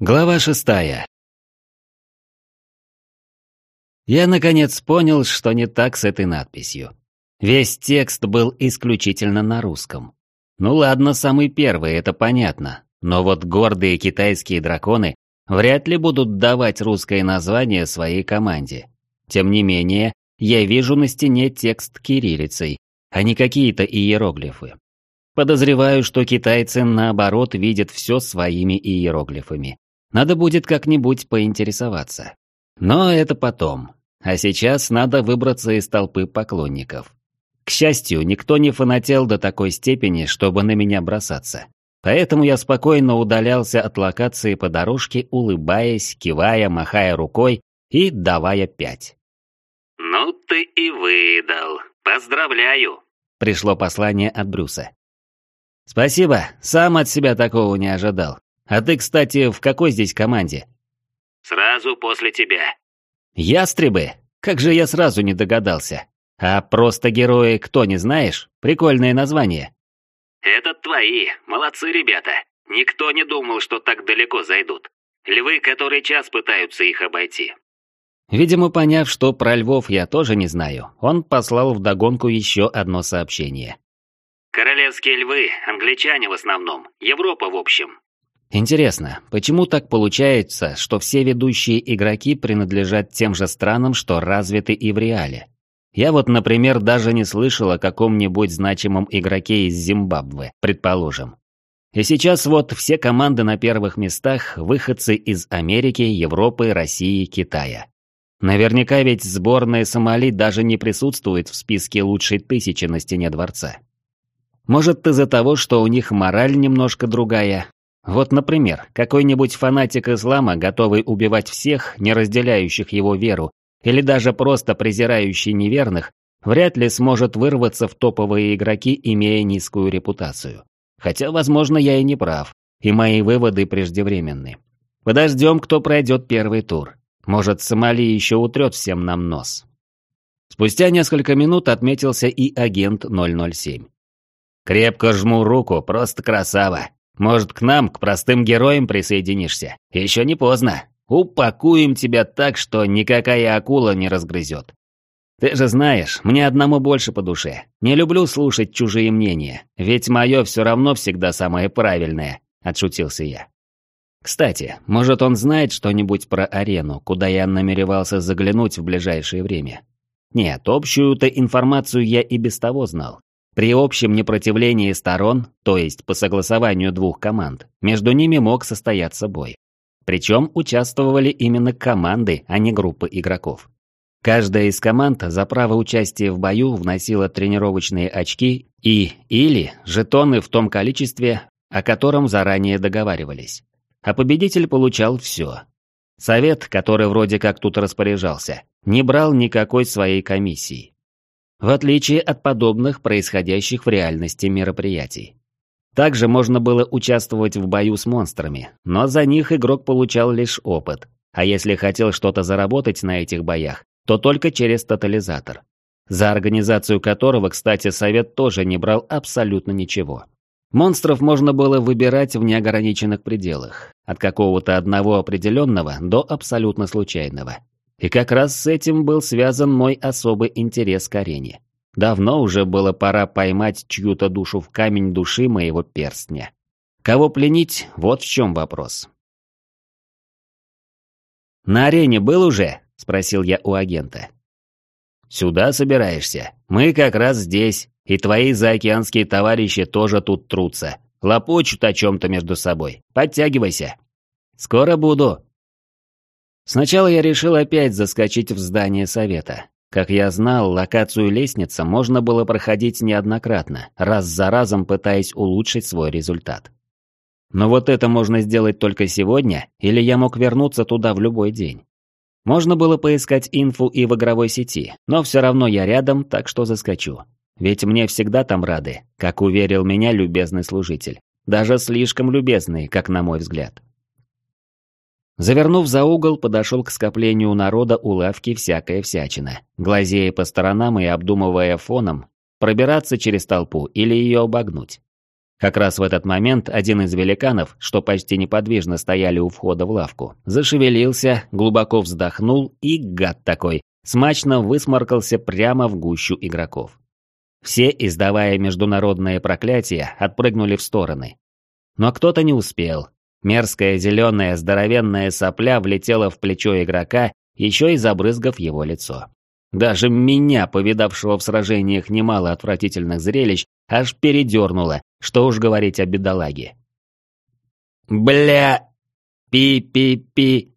Глава шестая. Я наконец понял, что не так с этой надписью. Весь текст был исключительно на русском. Ну ладно, самый первый, это понятно. Но вот гордые китайские драконы вряд ли будут давать русское название своей команде. Тем не менее, я вижу на стене текст кириллицей, а не какие-то иероглифы. Подозреваю, что китайцы наоборот видят все своими иероглифами. Надо будет как-нибудь поинтересоваться. Но это потом. А сейчас надо выбраться из толпы поклонников. К счастью, никто не фанател до такой степени, чтобы на меня бросаться. Поэтому я спокойно удалялся от локации по дорожке, улыбаясь, кивая, махая рукой и давая пять. «Ну ты и выдал. Поздравляю!» Пришло послание от Брюса. «Спасибо, сам от себя такого не ожидал. А ты, кстати, в какой здесь команде? Сразу после тебя. Ястребы? Как же я сразу не догадался. А просто герои кто не знаешь? Прикольное название. Это твои. Молодцы ребята. Никто не думал, что так далеко зайдут. Львы который час пытаются их обойти. Видимо, поняв, что про львов я тоже не знаю, он послал вдогонку еще одно сообщение. Королевские львы, англичане в основном, Европа в общем. Интересно, почему так получается, что все ведущие игроки принадлежат тем же странам, что развиты и в реале? Я вот, например, даже не слышал о каком-нибудь значимом игроке из Зимбабве, предположим. И сейчас вот все команды на первых местах – выходцы из Америки, Европы, России, Китая. Наверняка ведь сборная Сомали даже не присутствует в списке лучшей тысячи на стене дворца. Может из-за того, что у них мораль немножко другая, вот, например, какой-нибудь фанатик ислама, готовый убивать всех, не разделяющих его веру, или даже просто презирающий неверных, вряд ли сможет вырваться в топовые игроки, имея низкую репутацию. Хотя, возможно, я и не прав, и мои выводы преждевременны. Подождем, кто пройдет первый тур. Может, Сомали еще утрет всем нам нос. Спустя несколько минут отметился и агент 007. «Крепко жму руку, просто красава. Может, к нам, к простым героям присоединишься? Еще не поздно. Упакуем тебя так, что никакая акула не разгрызет. Ты же знаешь, мне одному больше по душе. Не люблю слушать чужие мнения, ведь мое все равно всегда самое правильное», — отшутился я. Кстати, может он знает что-нибудь про арену, куда я намеревался заглянуть в ближайшее время? Нет, общую-то информацию я и без того знал. При общем непротивлении сторон, то есть по согласованию двух команд, между ними мог состояться бой. Причем участвовали именно команды, а не группы игроков. Каждая из команд за право участия в бою вносила тренировочные очки и или жетоны в том количестве, о котором заранее договаривались. А победитель получал все. Совет, который вроде как тут распоряжался, не брал никакой своей комиссии в отличие от подобных происходящих в реальности мероприятий. Также можно было участвовать в бою с монстрами, но за них игрок получал лишь опыт, а если хотел что-то заработать на этих боях, то только через тотализатор, за организацию которого, кстати, совет тоже не брал абсолютно ничего. Монстров можно было выбирать в неограниченных пределах, от какого-то одного определенного до абсолютно случайного. И как раз с этим был связан мой особый интерес к арене. Давно уже было пора поймать чью-то душу в камень души моего перстня. Кого пленить, вот в чем вопрос. «На арене был уже?» – спросил я у агента. «Сюда собираешься? Мы как раз здесь, и твои заокеанские товарищи тоже тут трутся. Лопочут о чем-то между собой. Подтягивайся». «Скоро буду», Сначала я решил опять заскочить в здание совета. Как я знал, локацию лестница можно было проходить неоднократно, раз за разом пытаясь улучшить свой результат. Но вот это можно сделать только сегодня, или я мог вернуться туда в любой день. Можно было поискать инфу и в игровой сети, но все равно я рядом, так что заскочу. Ведь мне всегда там рады, как уверил меня любезный служитель. Даже слишком любезный, как на мой взгляд. Завернув за угол, подошел к скоплению народа у лавки всякая всячина, глазея по сторонам и обдумывая фоном, пробираться через толпу или ее обогнуть. Как раз в этот момент один из великанов, что почти неподвижно стояли у входа в лавку, зашевелился, глубоко вздохнул и, гад такой, смачно высморкался прямо в гущу игроков. Все, издавая международное проклятие, отпрыгнули в стороны. Но кто-то не успел. Мерзкая зеленая здоровенная сопля влетела в плечо игрока, еще и забрызгав его лицо. Даже меня, повидавшего в сражениях немало отвратительных зрелищ, аж передернуло, что уж говорить о бедолаге. «Бля! Пи-пи-пи!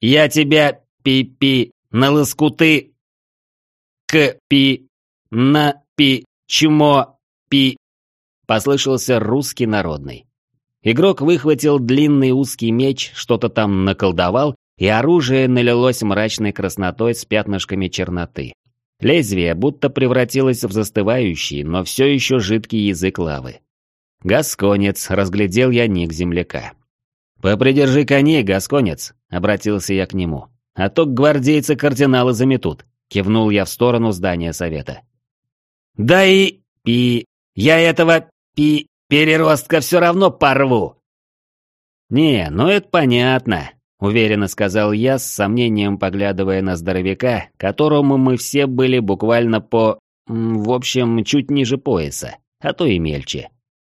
Я тебя, пи-пи, на лоскуты! К-пи! На-пи! Чмо-пи!» Послышался русский народный. Игрок выхватил длинный узкий меч, что-то там наколдовал, и оружие налилось мрачной краснотой с пятнышками черноты. Лезвие будто превратилось в застывающий, но все еще жидкий язык лавы. «Гасконец», — разглядел я ник земляка. «Попридержи коней, Гасконец», — обратился я к нему. «А то гвардейцы кардиналы заметут», — кивнул я в сторону здания совета. «Да и... пи... я этого... пи... переростка все равно порву!» «Не, ну это понятно», — уверенно сказал я, с сомнением поглядывая на здоровяка, которому мы все были буквально по... в общем, чуть ниже пояса, а то и мельче.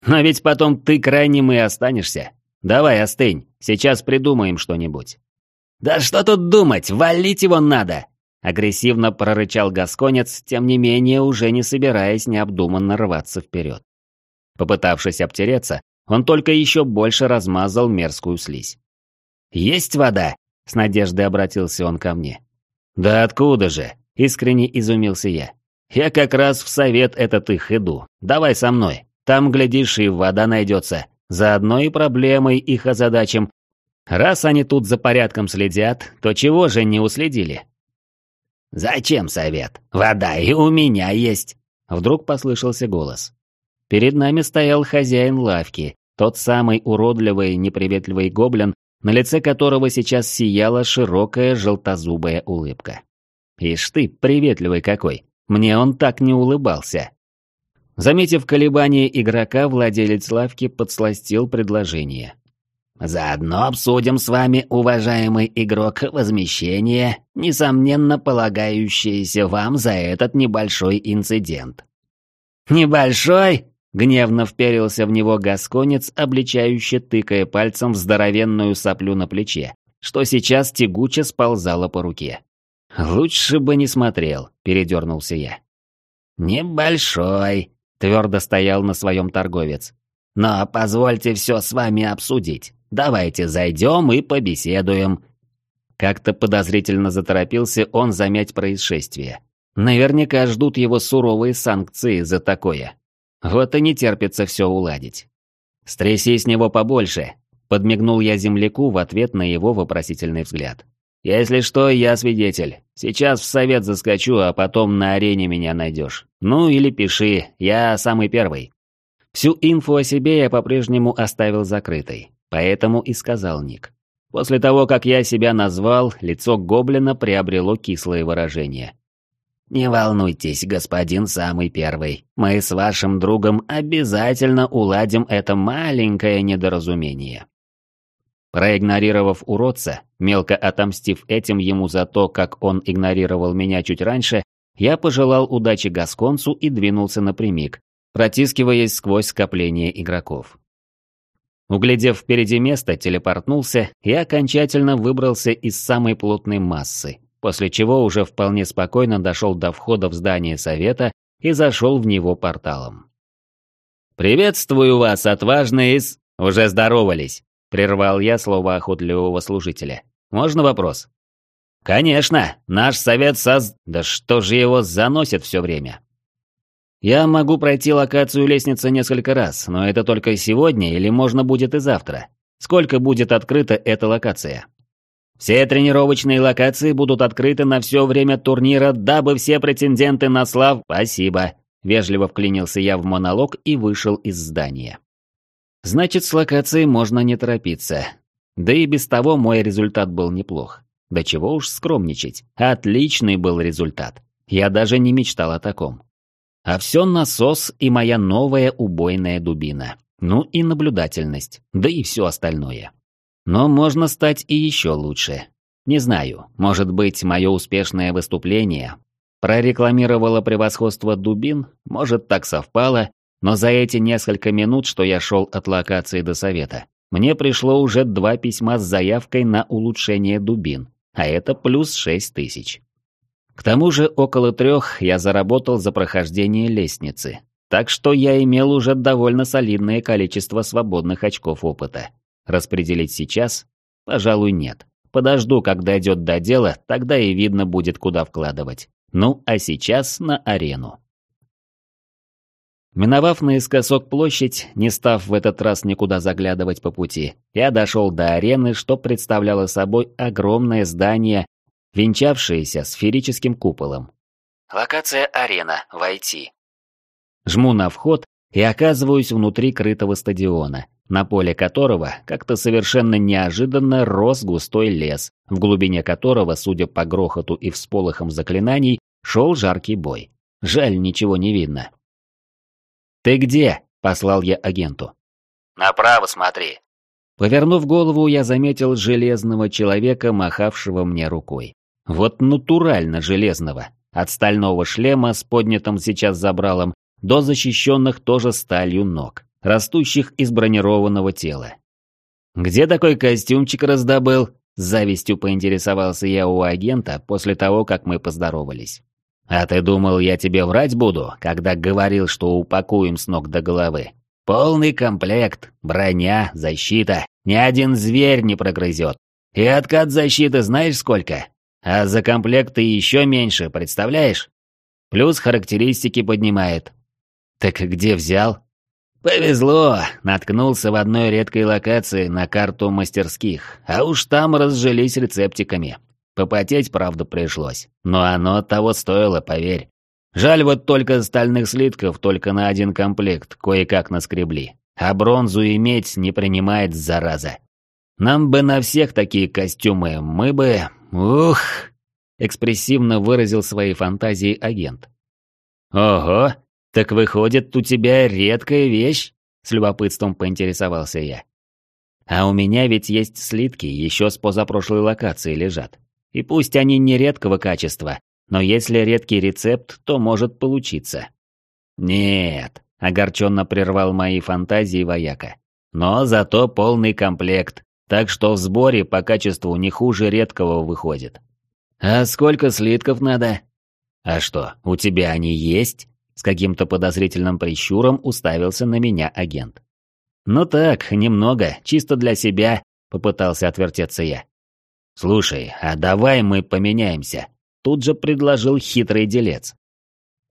«Но ведь потом ты крайним и останешься. Давай, остынь, сейчас придумаем что-нибудь». «Да что тут думать, валить его надо!» Агрессивно прорычал Гасконец, тем не менее уже не собираясь необдуманно рваться вперед. Попытавшись обтереться, он только еще больше размазал мерзкую слизь. «Есть вода?» — с надеждой обратился он ко мне. «Да откуда же?» — искренне изумился я. «Я как раз в совет этот их иду. Давай со мной. Там, глядишь, и вода найдется. Заодно и проблемой их озадачим. Раз они тут за порядком следят, то чего же не уследили?» «Зачем совет? Вода и у меня есть!» Вдруг послышался голос. Перед нами стоял хозяин лавки, тот самый уродливый, неприветливый гоблин, на лице которого сейчас сияла широкая желтозубая улыбка. Ишь ты, приветливый какой, мне он так не улыбался. Заметив колебания игрока, владелец лавки подсластил предложение. «Заодно обсудим с вами, уважаемый игрок, возмещение, несомненно полагающееся вам за этот небольшой инцидент». «Небольшой?» Гневно вперился в него гасконец, обличающе тыкая пальцем в здоровенную соплю на плече, что сейчас тягуче сползало по руке. «Лучше бы не смотрел», — передернулся я. «Небольшой», — твердо стоял на своем торговец. «Но позвольте все с вами обсудить. Давайте зайдем и побеседуем». Как-то подозрительно заторопился он замять происшествие. Наверняка ждут его суровые санкции за такое. Вот и не терпится все уладить. «Стряси с него побольше», — подмигнул я земляку в ответ на его вопросительный взгляд. «Если что, я свидетель. Сейчас в совет заскочу, а потом на арене меня найдешь. Ну или пиши, я самый первый». Всю инфу о себе я по-прежнему оставил закрытой, поэтому и сказал Ник. После того, как я себя назвал, лицо гоблина приобрело кислое выражение. «Не волнуйтесь, господин самый первый. Мы с вашим другом обязательно уладим это маленькое недоразумение». Проигнорировав уродца, мелко отомстив этим ему за то, как он игнорировал меня чуть раньше, я пожелал удачи Гасконцу и двинулся напрямик, протискиваясь сквозь скопление игроков. Углядев впереди место, телепортнулся и окончательно выбрался из самой плотной массы, после чего уже вполне спокойно дошел до входа в здание совета и зашел в него порталом. «Приветствую вас, отважные из...» «Уже здоровались», — прервал я слово охотливого служителя. «Можно вопрос?» «Конечно, наш совет соз... Да что же его заносит все время?» «Я могу пройти локацию лестницы несколько раз, но это только сегодня или можно будет и завтра. Сколько будет открыта эта локация?» Все тренировочные локации будут открыты на все время турнира, дабы все претенденты на слав... Спасибо. Вежливо вклинился я в монолог и вышел из здания. Значит, с локацией можно не торопиться. Да и без того мой результат был неплох. Да чего уж скромничать. Отличный был результат. Я даже не мечтал о таком. А все насос и моя новая убойная дубина. Ну и наблюдательность, да и все остальное. Но можно стать и еще лучше. Не знаю, может быть, мое успешное выступление прорекламировало превосходство дубин, может, так совпало, но за эти несколько минут, что я шел от локации до совета, мне пришло уже два письма с заявкой на улучшение дубин, а это плюс шесть тысяч. К тому же около трех я заработал за прохождение лестницы, так что я имел уже довольно солидное количество свободных очков опыта. Распределить сейчас? Пожалуй, нет. Подожду, когда дойдет до дела, тогда и видно будет, куда вкладывать. Ну, а сейчас на арену. Миновав наискосок площадь, не став в этот раз никуда заглядывать по пути, я дошел до арены, что представляло собой огромное здание, венчавшееся сферическим куполом. Локация арена. Войти. Жму на вход и оказываюсь внутри крытого стадиона, на поле которого как-то совершенно неожиданно рос густой лес, в глубине которого, судя по грохоту и всполохам заклинаний, шел жаркий бой. Жаль, ничего не видно. «Ты где?» – послал я агенту. «Направо смотри». Повернув голову, я заметил железного человека, махавшего мне рукой. Вот натурально железного. От стального шлема с поднятым сейчас забралом до защищенных тоже сталью ног, растущих из бронированного тела. «Где такой костюмчик раздобыл?» С завистью поинтересовался я у агента после того, как мы поздоровались. А ты думал, я тебе врать буду, когда говорил, что упакуем с ног до головы? Полный комплект, броня, защита, ни один зверь не прогрызет. И откат защиты знаешь сколько? А за комплект ты еще меньше, представляешь? Плюс характеристики поднимает. Так где взял? Повезло, наткнулся в одной редкой локации на карту мастерских, а уж там разжились рецептиками. Попотеть, правда, пришлось. Но оно того стоило, поверь. Жаль вот только стальных слитков только на один комплект кое-как наскребли. А бронзу иметь не принимает, зараза. Нам бы на всех такие костюмы, мы бы... Ух! Экспрессивно выразил свои фантазии агент. Ого, так выходит, у тебя редкая вещь? С любопытством поинтересовался я. А у меня ведь есть слитки, еще с позапрошлой локации лежат. И пусть они не редкого качества, но если редкий рецепт, то может получиться. Нет, огорченно прервал мои фантазии вояка. Но зато полный комплект, так что в сборе по качеству не хуже редкого выходит. А сколько слитков надо? А что, у тебя они есть? С каким-то подозрительным прищуром уставился на меня агент. «Ну так, немного, чисто для себя», — попытался отвертеться я. «Слушай, а давай мы поменяемся», — тут же предложил хитрый делец.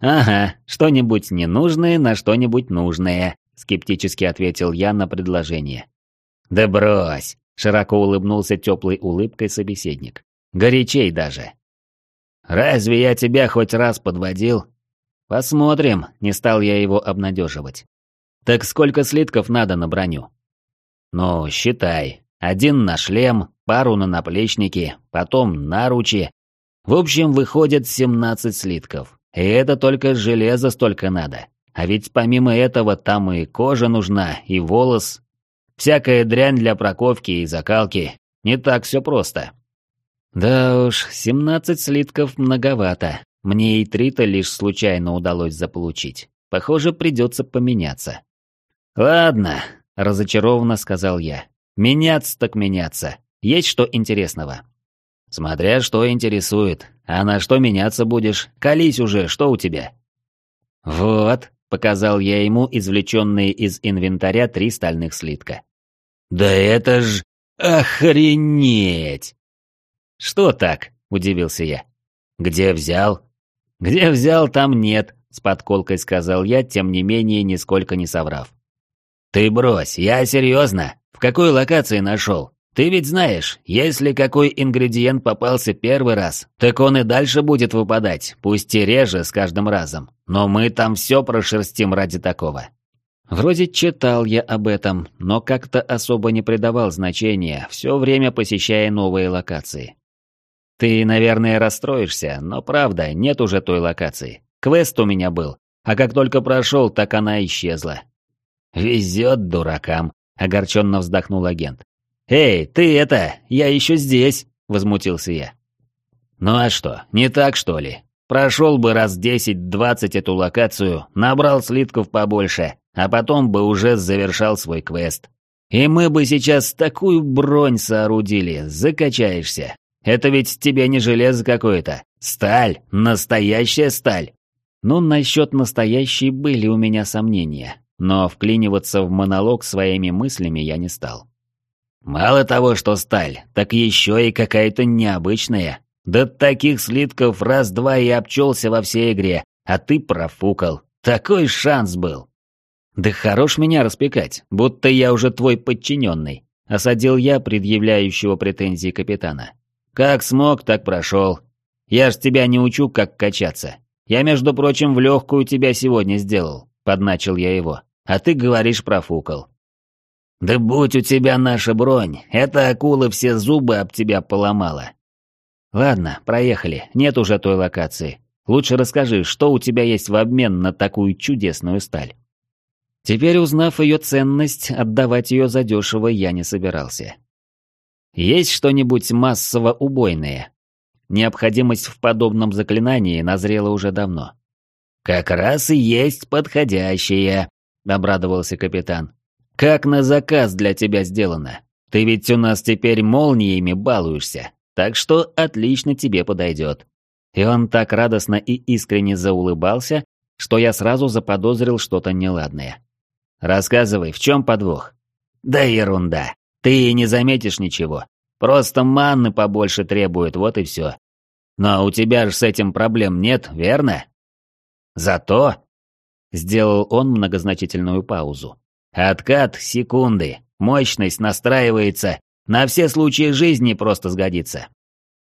«Ага, что-нибудь ненужное на что-нибудь нужное», — скептически ответил я на предложение. «Да брось», — широко улыбнулся теплой улыбкой собеседник. «Горячей даже». «Разве я тебя хоть раз подводил?» «Посмотрим», — не стал я его обнадеживать. «Так сколько слитков надо на броню?» «Ну, считай. Один на шлем, пару на наплечники, потом наручи. В общем, выходит 17 слитков. И это только железа столько надо. А ведь помимо этого там и кожа нужна, и волос. Всякая дрянь для проковки и закалки. Не так все просто. Да уж, 17 слитков многовато. Мне и три-то лишь случайно удалось заполучить. Похоже, придется поменяться. «Ладно», — разочарованно сказал я. «Меняться так меняться. Есть что интересного?» «Смотря что интересует. А на что меняться будешь? Колись уже, что у тебя?» «Вот», — показал я ему извлеченные из инвентаря три стальных слитка. «Да это ж... охренеть!» «Что так?» — удивился я. «Где взял?» «Где взял, там нет», — с подколкой сказал я, тем не менее, нисколько не соврав. «Ты брось, я серьезно. В какой локации нашел? Ты ведь знаешь, если какой ингредиент попался первый раз, так он и дальше будет выпадать, пусть и реже с каждым разом. Но мы там все прошерстим ради такого. Вроде читал я об этом, но как-то особо не придавал значения, все время посещая новые локации. Ты, наверное, расстроишься, но правда, нет уже той локации. Квест у меня был, а как только прошел, так она исчезла. «Везет дуракам», — огорченно вздохнул агент. «Эй, ты это, я еще здесь!» — возмутился я. «Ну а что, не так что ли? Прошел бы раз десять-двадцать эту локацию, набрал слитков побольше, а потом бы уже завершал свой квест. И мы бы сейчас такую бронь соорудили, закачаешься. Это ведь тебе не железо какое-то. Сталь, настоящая сталь. Ну, насчет настоящей были у меня сомнения, но вклиниваться в монолог своими мыслями я не стал. Мало того, что сталь, так еще и какая-то необычная. Да таких слитков раз-два и обчелся во всей игре, а ты профукал. Такой шанс был. Да хорош меня распекать, будто я уже твой подчиненный. Осадил я предъявляющего претензии капитана. Как смог, так прошел. Я ж тебя не учу, как качаться. Я, между прочим, в легкую тебя сегодня сделал. Подначил я его. А ты говоришь профукал. Да будь у тебя наша бронь, эта акула все зубы об тебя поломала. Ладно, проехали, нет уже той локации. Лучше расскажи, что у тебя есть в обмен на такую чудесную сталь. Теперь, узнав ее ценность, отдавать ее задешево я не собирался. Есть что-нибудь массово убойное? Необходимость в подобном заклинании назрела уже давно. «Как раз и есть подходящее», — обрадовался капитан. «Как на заказ для тебя сделано. Ты ведь у нас теперь молниями балуешься, так что отлично тебе подойдет». И он так радостно и искренне заулыбался, что я сразу заподозрил что-то неладное. «Рассказывай, в чем подвох?» «Да ерунда. Ты и не заметишь ничего. Просто манны побольше требуют, вот и все. Но у тебя же с этим проблем нет, верно? Зато... Сделал он многозначительную паузу. Откат секунды. Мощность настраивается. На все случаи жизни просто сгодится.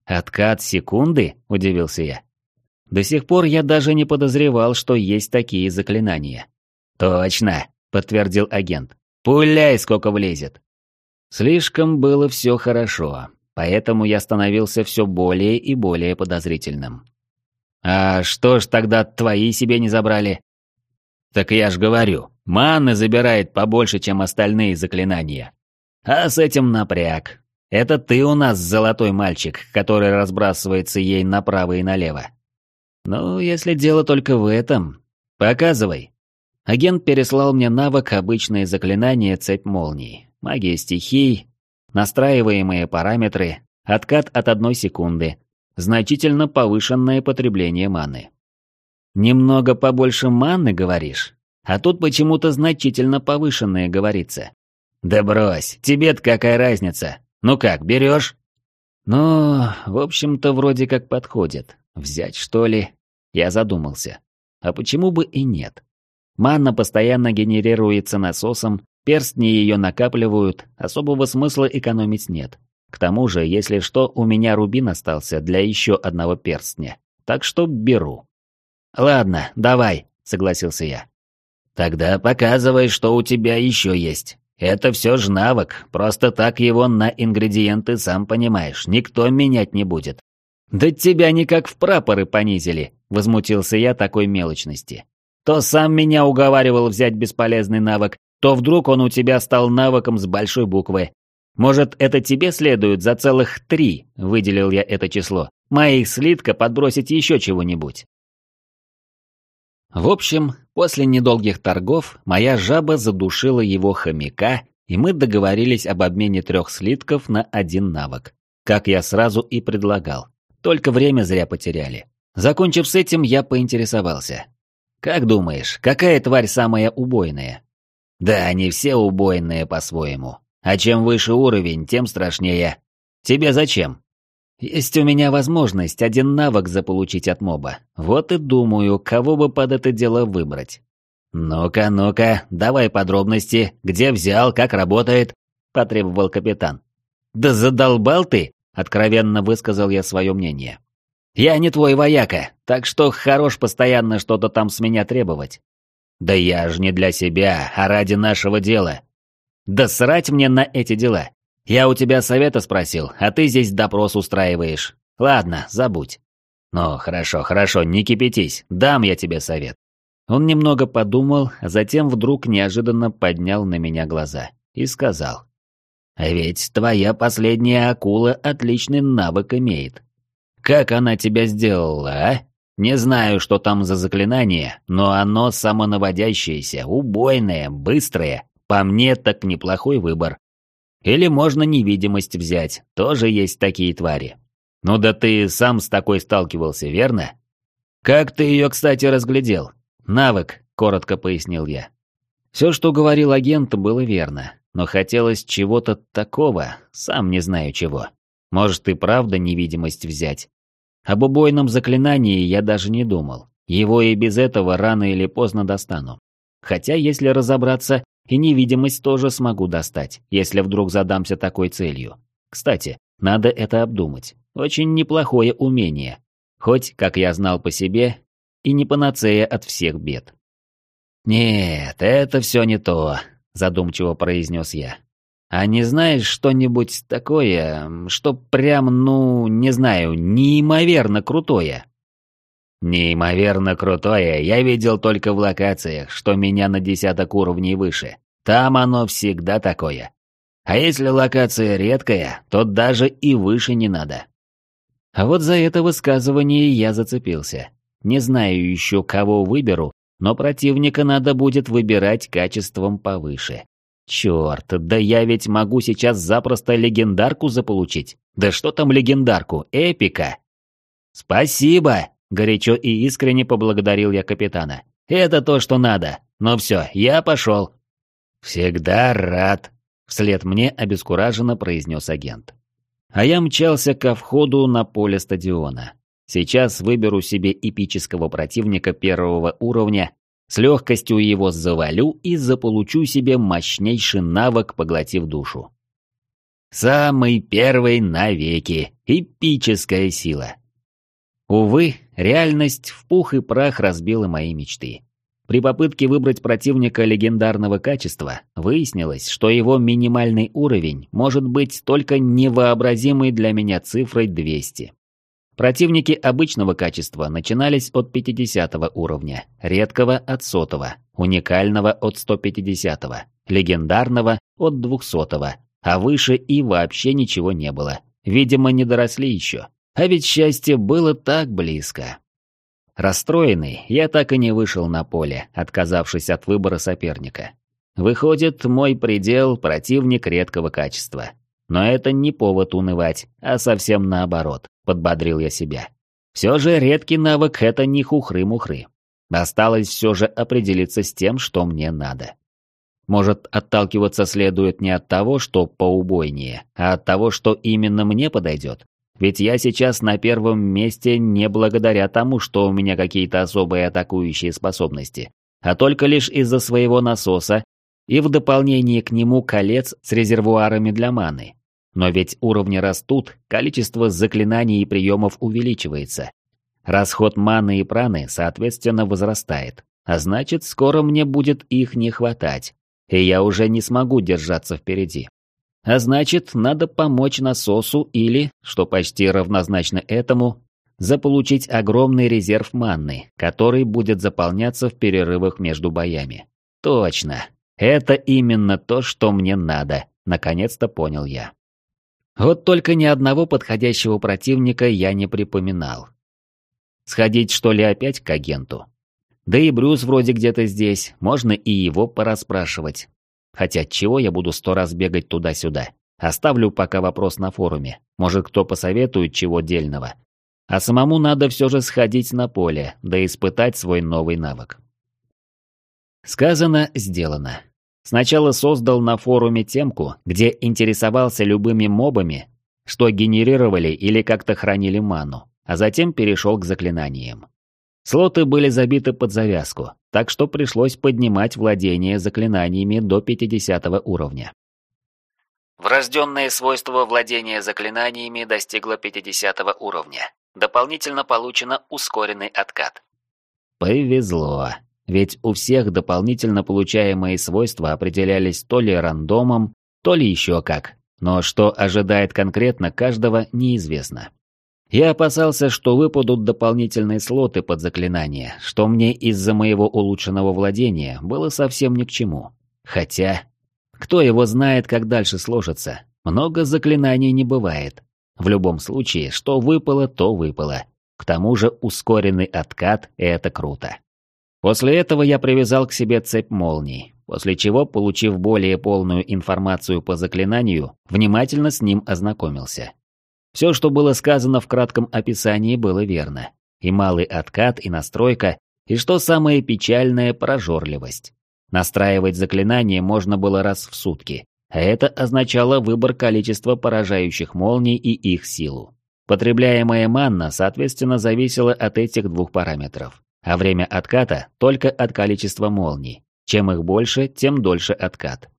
Откат секунды? Удивился я. До сих пор я даже не подозревал, что есть такие заклинания. Точно, подтвердил агент. Пуляй, сколько влезет. Слишком было все хорошо, поэтому я становился все более и более подозрительным. «А что ж тогда твои себе не забрали?» «Так я ж говорю, маны забирает побольше, чем остальные заклинания. А с этим напряг. Это ты у нас золотой мальчик, который разбрасывается ей направо и налево. Ну, если дело только в этом, показывай». Агент переслал мне навык обычное заклинание «Цепь молний» магия стихий, настраиваемые параметры, откат от одной секунды, значительно повышенное потребление маны. Немного побольше маны, говоришь? А тут почему-то значительно повышенное говорится. Да брось, тебе-то какая разница? Ну как, берешь? Ну, в общем-то, вроде как подходит. Взять, что ли? Я задумался. А почему бы и нет? Манна постоянно генерируется насосом, Перстни ее накапливают, особого смысла экономить нет. К тому же, если что, у меня рубин остался для еще одного перстня. Так что беру. «Ладно, давай», — согласился я. «Тогда показывай, что у тебя еще есть. Это все же навык, просто так его на ингредиенты, сам понимаешь, никто менять не будет». «Да тебя никак в прапоры понизили», — возмутился я такой мелочности. «То сам меня уговаривал взять бесполезный навык, то вдруг он у тебя стал навыком с большой буквы. Может, это тебе следует за целых три, выделил я это число, моих слитка подбросить еще чего-нибудь. В общем, после недолгих торгов моя жаба задушила его хомяка, и мы договорились об обмене трех слитков на один навык. Как я сразу и предлагал. Только время зря потеряли. Закончив с этим, я поинтересовался. «Как думаешь, какая тварь самая убойная?» Да, они все убойные по-своему. А чем выше уровень, тем страшнее. Тебе зачем? Есть у меня возможность один навык заполучить от моба. Вот и думаю, кого бы под это дело выбрать. «Ну-ка, ну-ка, давай подробности, где взял, как работает», — потребовал капитан. «Да задолбал ты!» — откровенно высказал я свое мнение. «Я не твой вояка, так что хорош постоянно что-то там с меня требовать. Да я ж не для себя, а ради нашего дела. Да срать мне на эти дела. Я у тебя совета спросил, а ты здесь допрос устраиваешь. Ладно, забудь. Ну, хорошо, хорошо, не кипятись, дам я тебе совет. Он немного подумал, а затем вдруг неожиданно поднял на меня глаза и сказал. «А ведь твоя последняя акула отличный навык имеет. Как она тебя сделала, а? Не знаю, что там за заклинание, но оно самонаводящееся, убойное, быстрое. По мне, так неплохой выбор. Или можно невидимость взять, тоже есть такие твари. Ну да ты сам с такой сталкивался, верно? Как ты ее, кстати, разглядел? Навык, коротко пояснил я. Все, что говорил агент, было верно, но хотелось чего-то такого, сам не знаю чего. Может и правда невидимость взять. Об убойном заклинании я даже не думал. Его и без этого рано или поздно достану. Хотя, если разобраться, и невидимость тоже смогу достать, если вдруг задамся такой целью. Кстати, надо это обдумать. Очень неплохое умение. Хоть, как я знал по себе, и не панацея от всех бед. «Нет, это все не то», — задумчиво произнес я. А не знаешь что-нибудь такое, что прям, ну, не знаю, неимоверно крутое? Неимоверно крутое я видел только в локациях, что меня на десяток уровней выше. Там оно всегда такое. А если локация редкая, то даже и выше не надо. А вот за это высказывание я зацепился. Не знаю еще, кого выберу, но противника надо будет выбирать качеством повыше. Черт, да я ведь могу сейчас запросто легендарку заполучить. Да что там легендарку, эпика. Спасибо, горячо и искренне поблагодарил я капитана. Это то, что надо. Но все, я пошел. Всегда рад, вслед мне обескураженно произнес агент. А я мчался ко входу на поле стадиона. Сейчас выберу себе эпического противника первого уровня с легкостью его завалю и заполучу себе мощнейший навык, поглотив душу. Самый первый навеки. Эпическая сила. Увы, реальность в пух и прах разбила мои мечты. При попытке выбрать противника легендарного качества, выяснилось, что его минимальный уровень может быть только невообразимой для меня цифрой 200. Противники обычного качества начинались от 50 уровня, редкого от 100, уникального от 150, легендарного от 200, а выше и вообще ничего не было. Видимо, не доросли еще. А ведь счастье было так близко. Расстроенный, я так и не вышел на поле, отказавшись от выбора соперника. Выходит, мой предел – противник редкого качества. Но это не повод унывать, а совсем наоборот, подбодрил я себя. Все же редкий навык – это не хухры-мухры. Осталось все же определиться с тем, что мне надо. Может, отталкиваться следует не от того, что поубойнее, а от того, что именно мне подойдет. Ведь я сейчас на первом месте не благодаря тому, что у меня какие-то особые атакующие способности, а только лишь из-за своего насоса и в дополнение к нему колец с резервуарами для маны. Но ведь уровни растут, количество заклинаний и приемов увеличивается. Расход маны и праны, соответственно, возрастает. А значит, скоро мне будет их не хватать. И я уже не смогу держаться впереди. А значит, надо помочь насосу или, что почти равнозначно этому, заполучить огромный резерв манны, который будет заполняться в перерывах между боями. Точно. Это именно то, что мне надо, наконец-то понял я. Вот только ни одного подходящего противника я не припоминал. Сходить что ли опять к агенту? Да и Брюс вроде где-то здесь, можно и его пораспрашивать. Хотя чего я буду сто раз бегать туда-сюда? Оставлю пока вопрос на форуме, может кто посоветует чего дельного. А самому надо все же сходить на поле, да испытать свой новый навык. Сказано, сделано. Сначала создал на форуме темку, где интересовался любыми мобами, что генерировали или как-то хранили ману, а затем перешел к заклинаниям. Слоты были забиты под завязку, так что пришлось поднимать владение заклинаниями до 50 уровня. Врожденное свойство владения заклинаниями достигло 50 уровня. Дополнительно получено ускоренный откат. Повезло. Ведь у всех дополнительно получаемые свойства определялись то ли рандомом, то ли еще как. Но что ожидает конкретно каждого, неизвестно. Я опасался, что выпадут дополнительные слоты под заклинание, что мне из-за моего улучшенного владения было совсем ни к чему. Хотя, кто его знает, как дальше сложится. Много заклинаний не бывает. В любом случае, что выпало, то выпало. К тому же ускоренный откат – это круто. После этого я привязал к себе цепь молний, после чего, получив более полную информацию по заклинанию, внимательно с ним ознакомился. Все, что было сказано в кратком описании, было верно. И малый откат, и настройка, и что самое печальное – прожорливость. Настраивать заклинание можно было раз в сутки, а это означало выбор количества поражающих молний и их силу. Потребляемая манна, соответственно, зависела от этих двух параметров, а время отката только от количества молний. Чем их больше, тем дольше откат.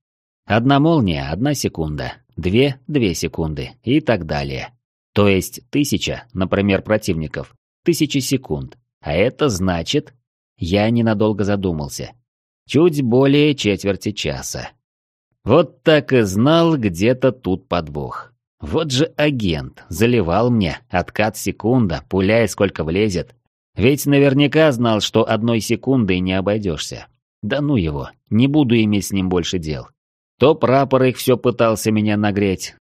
Одна молния – одна секунда, две – две секунды и так далее. То есть тысяча, например, противников, тысячи секунд. А это значит... Я ненадолго задумался. Чуть более четверти часа. Вот так и знал где-то тут подвох. Вот же агент, заливал мне, откат секунда, пуляй сколько влезет. Ведь наверняка знал, что одной секундой не обойдешься. Да ну его, не буду иметь с ним больше дел. То прапор их все пытался меня нагреть.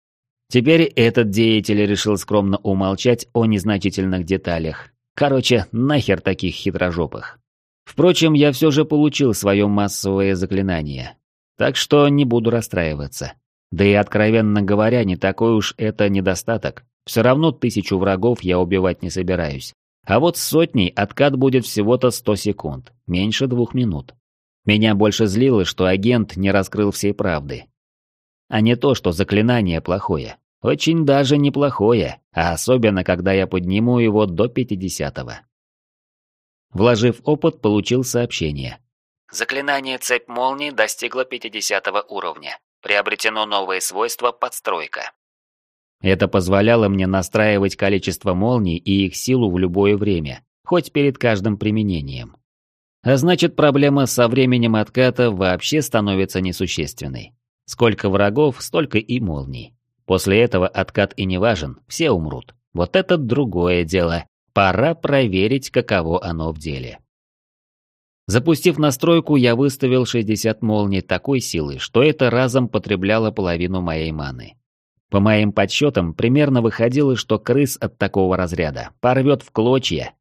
Теперь этот деятель решил скромно умолчать о незначительных деталях. Короче, нахер таких хитрожопых. Впрочем, я все же получил свое массовое заклинание. Так что не буду расстраиваться. Да и, откровенно говоря, не такой уж это недостаток. Все равно тысячу врагов я убивать не собираюсь. А вот с сотней откат будет всего-то сто секунд, меньше двух минут. Меня больше злило, что агент не раскрыл всей правды. А не то, что заклинание плохое. Очень даже неплохое, а особенно, когда я подниму его до пятидесятого. Вложив опыт, получил сообщение. Заклинание «Цепь молнии» достигло 50 уровня. Приобретено новое свойство «Подстройка». Это позволяло мне настраивать количество молний и их силу в любое время, хоть перед каждым применением. А значит, проблема со временем отката вообще становится несущественной. Сколько врагов, столько и молний. После этого откат и не важен, все умрут. Вот это другое дело. Пора проверить, каково оно в деле. Запустив настройку, я выставил 60 молний такой силы, что это разом потребляло половину моей маны. По моим подсчетам, примерно выходило, что крыс от такого разряда порвет в клочья.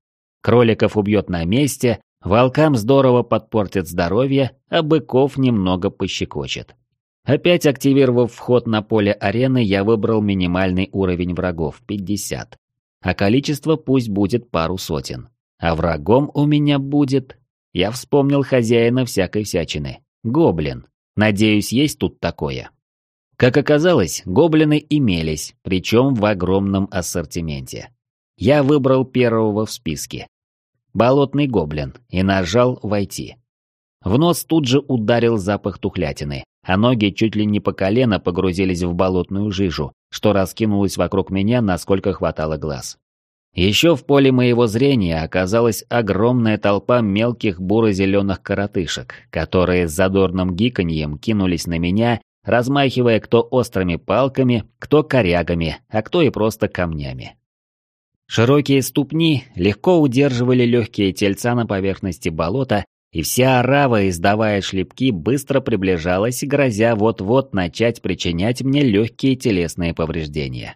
Кроликов убьет на месте, волкам здорово подпортит здоровье, а быков немного пощекочет. Опять активировав вход на поле арены, я выбрал минимальный уровень врагов – 50 а количество пусть будет пару сотен. А врагом у меня будет... Я вспомнил хозяина всякой всячины. Гоблин. Надеюсь, есть тут такое. Как оказалось, гоблины имелись, причем в огромном ассортименте. Я выбрал первого в списке. Болотный гоблин и нажал «Войти». В нос тут же ударил запах тухлятины, а ноги чуть ли не по колено погрузились в болотную жижу, что раскинулось вокруг меня, насколько хватало глаз. Еще в поле моего зрения оказалась огромная толпа мелких буро-зеленых коротышек, которые с задорным гиканьем кинулись на меня, размахивая кто острыми палками, кто корягами, а кто и просто камнями. Широкие ступни легко удерживали легкие тельца на поверхности болота, и вся орава, издавая шлепки, быстро приближалась, грозя вот-вот начать причинять мне легкие телесные повреждения.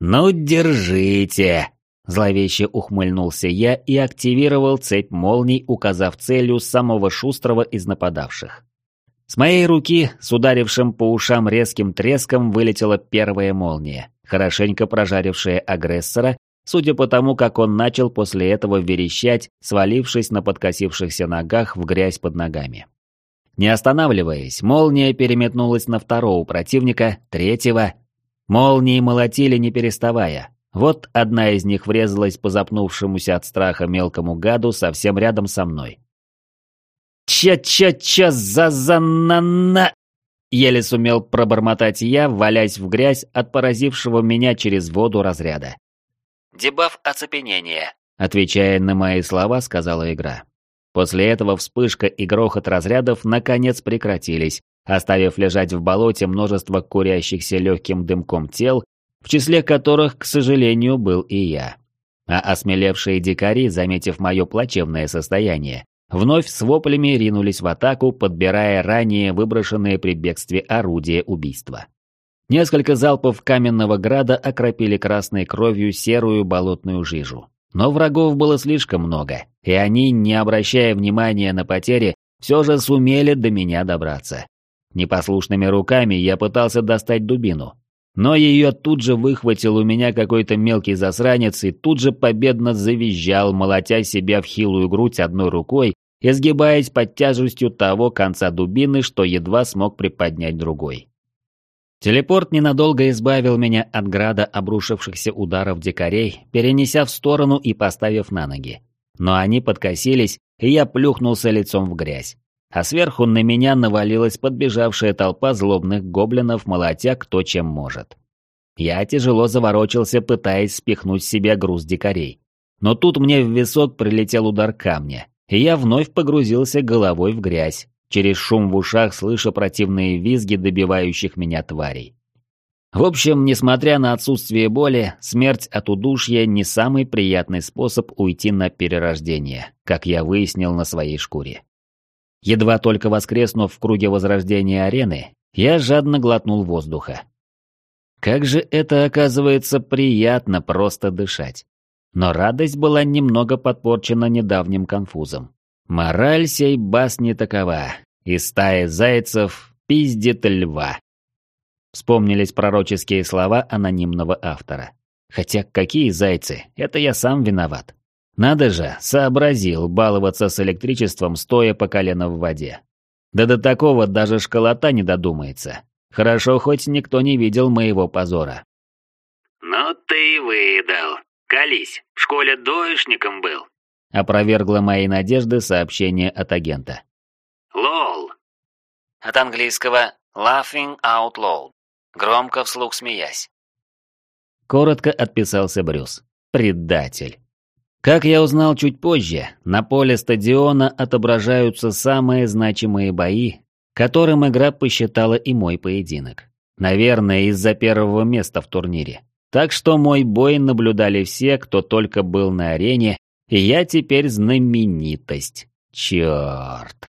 «Ну, держите!» Зловеще ухмыльнулся я и активировал цепь молний, указав целью самого шустрого из нападавших. С моей руки, с ударившим по ушам резким треском, вылетела первая молния, хорошенько прожарившая агрессора судя по тому, как он начал после этого верещать, свалившись на подкосившихся ногах в грязь под ногами. Не останавливаясь, молния переметнулась на второго противника, третьего. Молнии молотили не переставая. Вот одна из них врезалась по запнувшемуся от страха мелкому гаду совсем рядом со мной. «Ча-ча-ча за-за-на-на!» Еле сумел пробормотать я, валясь в грязь от поразившего меня через воду разряда. Дебаф оцепенения. Отвечая на мои слова, сказала игра. После этого вспышка и грохот разрядов наконец прекратились, оставив лежать в болоте множество курящихся легким дымком тел, в числе которых, к сожалению, был и я. А осмелевшие дикари, заметив мое плачевное состояние, вновь с воплями ринулись в атаку, подбирая ранее выброшенные при бегстве орудия убийства. Несколько залпов каменного града окропили красной кровью серую болотную жижу. Но врагов было слишком много, и они, не обращая внимания на потери, все же сумели до меня добраться. Непослушными руками я пытался достать дубину, но ее тут же выхватил у меня какой-то мелкий засранец и тут же победно завизжал, молотя себя в хилую грудь одной рукой, изгибаясь под тяжестью того конца дубины, что едва смог приподнять другой. Телепорт ненадолго избавил меня от града обрушившихся ударов дикарей, перенеся в сторону и поставив на ноги. Но они подкосились, и я плюхнулся лицом в грязь. А сверху на меня навалилась подбежавшая толпа злобных гоблинов, молотя кто чем может. Я тяжело заворочился, пытаясь спихнуть с себя груз дикарей. Но тут мне в висок прилетел удар камня, и я вновь погрузился головой в грязь, через шум в ушах слыша противные визги добивающих меня тварей. В общем, несмотря на отсутствие боли, смерть от удушья не самый приятный способ уйти на перерождение, как я выяснил на своей шкуре. Едва только воскреснув в круге возрождения арены, я жадно глотнул воздуха. Как же это, оказывается, приятно просто дышать. Но радость была немного подпорчена недавним конфузом. Мораль сей басни такова. И стая зайцев пиздит льва. Вспомнились пророческие слова анонимного автора. Хотя какие зайцы, это я сам виноват. Надо же, сообразил баловаться с электричеством, стоя по колено в воде. Да до такого даже школота не додумается. Хорошо, хоть никто не видел моего позора. «Ну ты выдал. Колись, в школе доишником был опровергло мои надежды сообщение от агента. «Лол». От английского «laughing out loud», громко вслух смеясь. Коротко отписался Брюс. «Предатель». Как я узнал чуть позже, на поле стадиона отображаются самые значимые бои, которым игра посчитала и мой поединок. Наверное, из-за первого места в турнире. Так что мой бой наблюдали все, кто только был на арене и я теперь знаменитость. Черт.